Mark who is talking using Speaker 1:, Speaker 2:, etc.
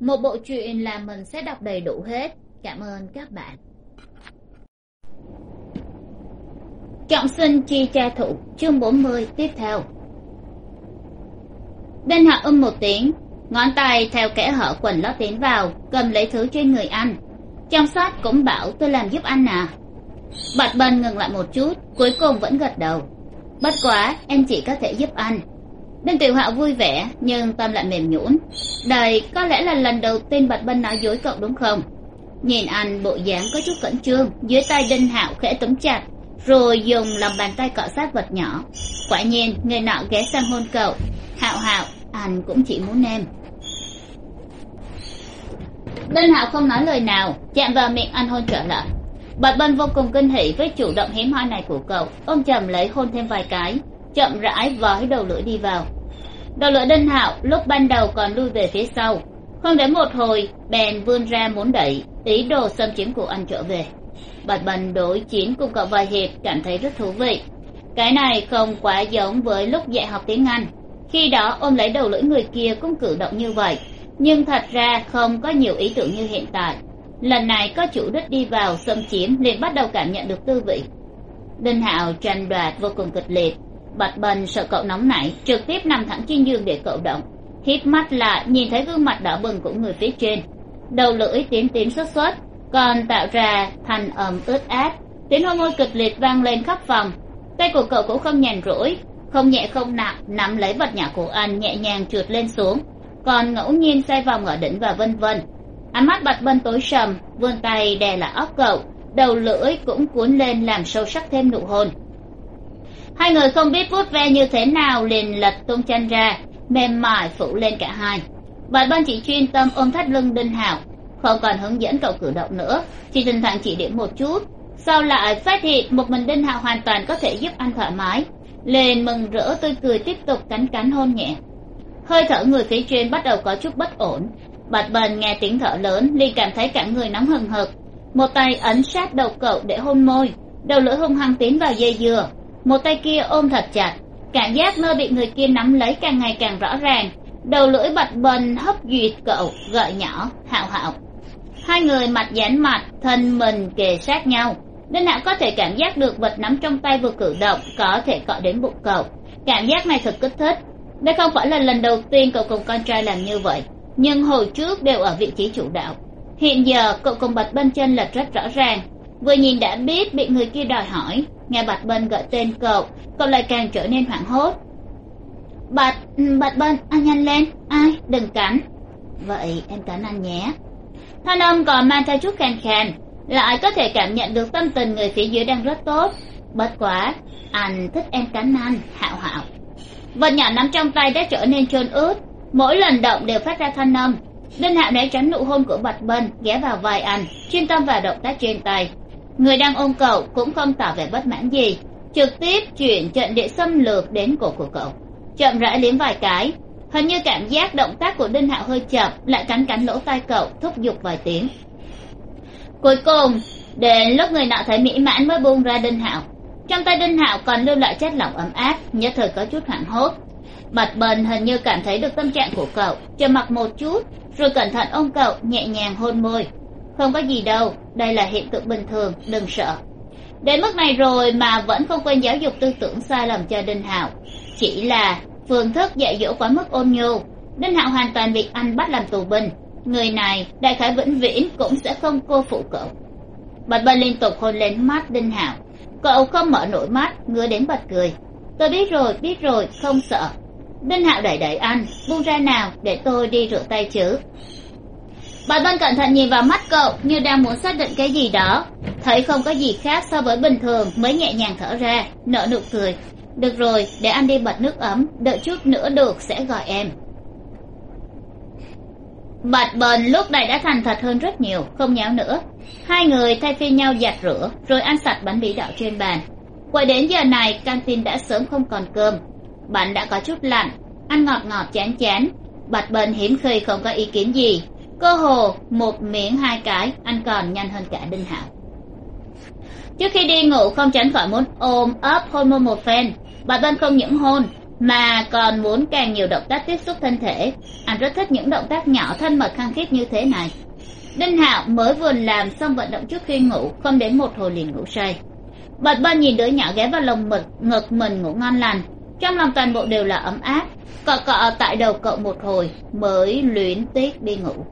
Speaker 1: một bộ truyện là mình sẽ đọc đầy đủ hết. Cảm ơn các bạn. Trọng sinh chi tra thủ, chương bốn mươi, tiếp theo. Đinh hạ âm một tiếng, ngón tay theo kẽ hở quần lót tiến vào, cầm lấy thứ trên người anh. Trong sóc cũng bảo tôi làm giúp anh à. Bạch bần ngừng lại một chút, cuối cùng vẫn gật đầu. Bất quá, em chỉ có thể giúp anh đinh tiểu hạo vui vẻ, nhưng tâm lại mềm nhũn. Đây có lẽ là lần đầu tiên bạch bân nói dối cậu đúng không? Nhìn anh, bộ dáng có chút cẩn trương, dưới tay đinh hạo khẽ túm chặt, rồi dùng lòng bàn tay cọ sát vật nhỏ. Quả nhiên, người nọ ghé sang hôn cậu. Hạo hạo, anh cũng chỉ muốn em. Đinh hạo không nói lời nào, chạm vào miệng anh hôn trở lại. Bạch bân vô cùng kinh hỉ với chủ động hiếm hoi này của cậu. Ôm chầm lấy hôn thêm vài cái chậm rãi vói đầu lưỡi đi vào. Đầu lưỡi đinh hạo lúc ban đầu còn lui về phía sau. Không đến một hồi, bèn vươn ra muốn đẩy, ý đồ xâm chiếm của anh trở về. Bạch bần đối chiến cùng cậu vài hiệp cảm thấy rất thú vị. Cái này không quá giống với lúc dạy học tiếng anh. Khi đó ôm lấy đầu lưỡi người kia cũng cử động như vậy, nhưng thật ra không có nhiều ý tưởng như hiện tại. Lần này có chủ đích đi vào xâm chiếm liền bắt đầu cảm nhận được tư vị. Đinh hạo tranh đoạt vô cùng kịch liệt bạch bần sợ cậu nóng nảy, trực tiếp nằm thẳng trên giường để cậu động. Hít mắt lại, nhìn thấy gương mặt đỏ bừng của người phía trên. Đầu lưỡi tím tím xuất xuất còn tạo ra thành ẩm ướt át. Tiếng hôn môi kịch liệt vang lên khắp phòng. Tay của cậu cũng không nhàn rỗi, không nhẹ không nặng, nắm lấy vật nhỏ của anh nhẹ nhàng trượt lên xuống. Còn ngẫu nhiên xoay vòng ở đỉnh và vân vân. Ánh mắt bạch bần tối sầm, vươn tay đè lại óc cậu. Đầu lưỡi cũng cuốn lên làm sâu sắc thêm nụ hôn hai người không biết vuốt ve như thế nào liền lật tung chân ra, mềm mại phủ lên cả hai. Bạch ban chỉ chuyên tâm ôm thắt lưng đinh hảo không còn hướng dẫn cậu cử động nữa, chỉ thỉnh thoảng chỉ điểm một chút. Sau lại phát hiện một mình đinh hạo hoàn toàn có thể giúp anh thoải mái, liền mừng rỡ tươi cười tiếp tục cắn cắn hôn nhẹ. Hơi thở người phía trên bắt đầu có chút bất ổn. Bạch bần nghe tiếng thở lớn, liền cảm thấy cả người nóng hừng hực. Một tay ấn sát đầu cậu để hôn môi, đầu lưỡi hung hăng tiến vào dây dừa một tay kia ôm thật chặt, cảm giác nơi bị người kia nắm lấy càng ngày càng rõ ràng. Đầu lưỡi bạch bần hấp duyệt cậu, gợi nhỏ hạo hạo hai người mặt dán mặt, thân mình kề sát nhau. Đinh hạo có thể cảm giác được vật nắm trong tay vừa cử động, có thể cọ đến bụng cậu. Cảm giác này thật kích thích. Đây không phải là lần đầu tiên cậu cùng con trai làm như vậy, nhưng hồi trước đều ở vị trí chủ đạo. Hiện giờ, cậu cùng bạch bên chân lệch rất rõ ràng vừa nhìn đã biết bị người kia đòi hỏi, nghe bạch bên gọi tên cậu cậu lại càng trở nên hoảng hốt. Bạch bạch bên anh nhanh lên, ai, đừng cắn vậy em cắn anh nhé. Thanh âm còn mang theo chút khàn khàn lại có thể cảm nhận được tâm tình người phía dưới đang rất tốt. Bất quá, anh thích em cắn anh hạo hạo vật nhỏ nắm trong tay đã trở nên trơn ướt, mỗi lần động đều phát ra thanh âm. Đinh hạo né tránh nụ hôn của bạch bân, ghé vào vai anh, chuyên tâm vào động tác trên tay người đang ôm cậu cũng không tỏ vẻ bất mãn gì, trực tiếp chuyển trận địa xâm lược đến cổ của cậu. Chậm rãi liếm vài cái, hình như cảm giác động tác của đinh hạo hơi chậm, lại cắn cắn lỗ tai cậu, thúc giục vài tiếng. Cuối cùng, đến lúc người nọ thấy mỹ mãn mới buông ra đinh hạo, trong tay đinh hạo còn lưu lại chất lỏng ấm áp, nhất thời có chút hoảng hốt. Bạch bần hình như cảm thấy được tâm trạng của cậu chờ mặc một chút, rồi cẩn thận ôm cậu, nhẹ nhàng hôn môi không có gì đâu, đây là hiện tượng bình thường, đừng sợ. Đến mức này rồi mà vẫn không quên giáo dục tư tưởng sai lầm cho đinh hạo. Chỉ là phương thức dạy dỗ quá mức ôn nhu, đinh hạo hoàn toàn bị anh bắt làm tù binh. Người này, đại khái vĩnh viễn cũng sẽ không cô phụ cậu. Bạch bân liên tục hôn lên mắt đinh hạo. Cậu không mở nổi mắt, ngứa đến bật cười. Tôi biết rồi biết rồi, không sợ. Đinh hạo đẩy đẩy anh, buông ra nào, để tôi đi rửa tay chứ bạch bân cẩn thận nhìn vào mắt cậu như đang muốn xác định cái gì đó. Thấy không có gì khác so với bình thường, mới nhẹ nhàng thở ra, nở nụ cười. Được rồi, để anh đi bật nước ấm, đợi chút nữa được, sẽ gọi em. Bạch bần lúc này đã thành thật hơn rất nhiều, không nháo nữa. Hai người thay phiên nhau giặt rửa, rồi ăn sạch bánh bí đỏ trên bàn. Quay đến giờ này căng tin đã sớm không còn cơm. Bánh đã có chút lạnh, ăn ngọt ngọt, chán chán. Bạch bần hiếm khi không có ý kiến gì cơ hồ một miệng hai cái, anh còn nhanh hơn cả đinh hạo. Trước khi đi ngủ, không tránh khỏi muốn ôm ấp hôn môi một phen. Bạch bần không những hôn, mà còn muốn càng nhiều động tác tiếp xúc thân thể. Anh rất thích những động tác nhỏ thân mật khăng khít như thế này. Đinh hạo mới vừa làm xong vận động trước khi ngủ, không đến một hồi liền ngủ say. Bạch bân nhìn đứa nhỏ ghé vào lồng mực, ngực mình ngủ ngon lành. Trong lòng toàn bộ đều là ấm áp, cọ cọ tại đầu cậu một hồi mới luyến tiếc đi ngủ.